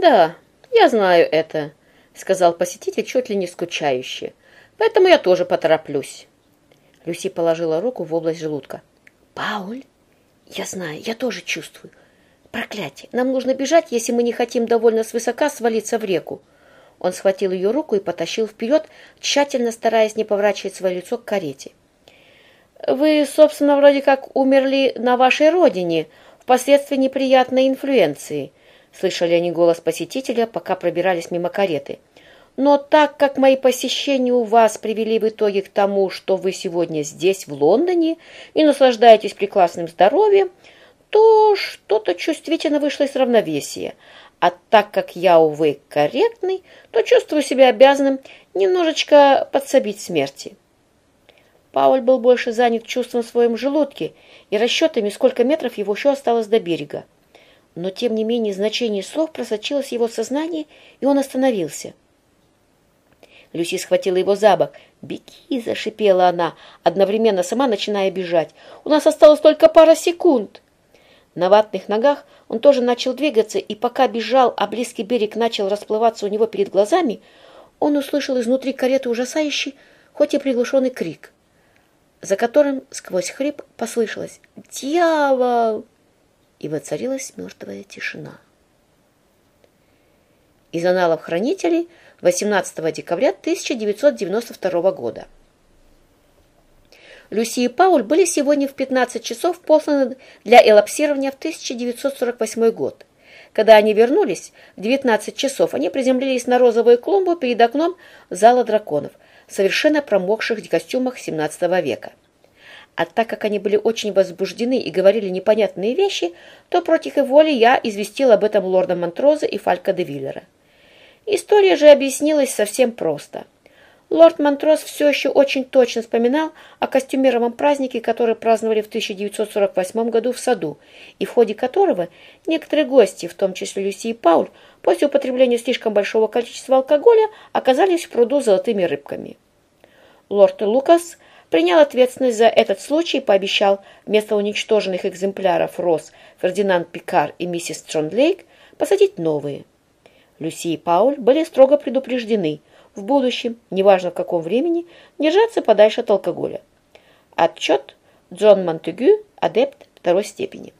«Да, я знаю это», — сказал посетитель чуть ли не скучающе. «Поэтому я тоже потороплюсь». Люси положила руку в область желудка. «Пауль, я знаю, я тоже чувствую. Проклятие, нам нужно бежать, если мы не хотим довольно свысока свалиться в реку». Он схватил ее руку и потащил вперед, тщательно стараясь не поворачивать свое лицо к карете. «Вы, собственно, вроде как умерли на вашей родине, впоследствии неприятной инфлюенции», слышали они голос посетителя, пока пробирались мимо кареты. Но так как мои посещения у вас привели в итоге к тому, что вы сегодня здесь, в Лондоне, и наслаждаетесь прекрасным здоровьем, то что-то чувствительно вышло из равновесия. А так как я, увы, корректный, то чувствую себя обязанным немножечко подсобить смерти. Пауль был больше занят чувством в своем желудке и расчетами, сколько метров его еще осталось до берега. Но, тем не менее, значение слов просочилось в его сознание, и он остановился. Люси схватила его за бок. «Беги!» — зашипела она, одновременно сама начиная бежать. «У нас осталось только пара секунд!» На ватных ногах он тоже начал двигаться, и пока бежал, а близкий берег начал расплываться у него перед глазами, он услышал изнутри кареты ужасающий, хоть и приглушенный крик, за которым сквозь хрип послышалось «Дьявол!» И воцарилась мертвая тишина. Из аналов хранителей 18 декабря 1992 года. Люси и Пауль были сегодня в 15 часов посланы для элапсирования в 1948 год. Когда они вернулись, в 19 часов они приземлились на розовую клумбу перед окном зала драконов, совершенно промокших в костюмах 17 века. А так как они были очень возбуждены и говорили непонятные вещи, то против их воли я известил об этом лорда Монтроза и Фалька де Виллера. История же объяснилась совсем просто. Лорд Монтроз все еще очень точно вспоминал о костюмировом празднике, который праздновали в 1948 году в саду, и в ходе которого некоторые гости, в том числе Люси и Пауль, после употребления слишком большого количества алкоголя оказались в пруду золотыми рыбками. Лорд Лукас принял ответственность за этот случай и пообещал вместо уничтоженных экземпляров роз Фердинанд Пикар и миссис Трондлейк посадить новые. Люси и Пауль были строго предупреждены в будущем, неважно в каком времени, держаться подальше от алкоголя. Отчет Джон Монтегю, адепт второй степени.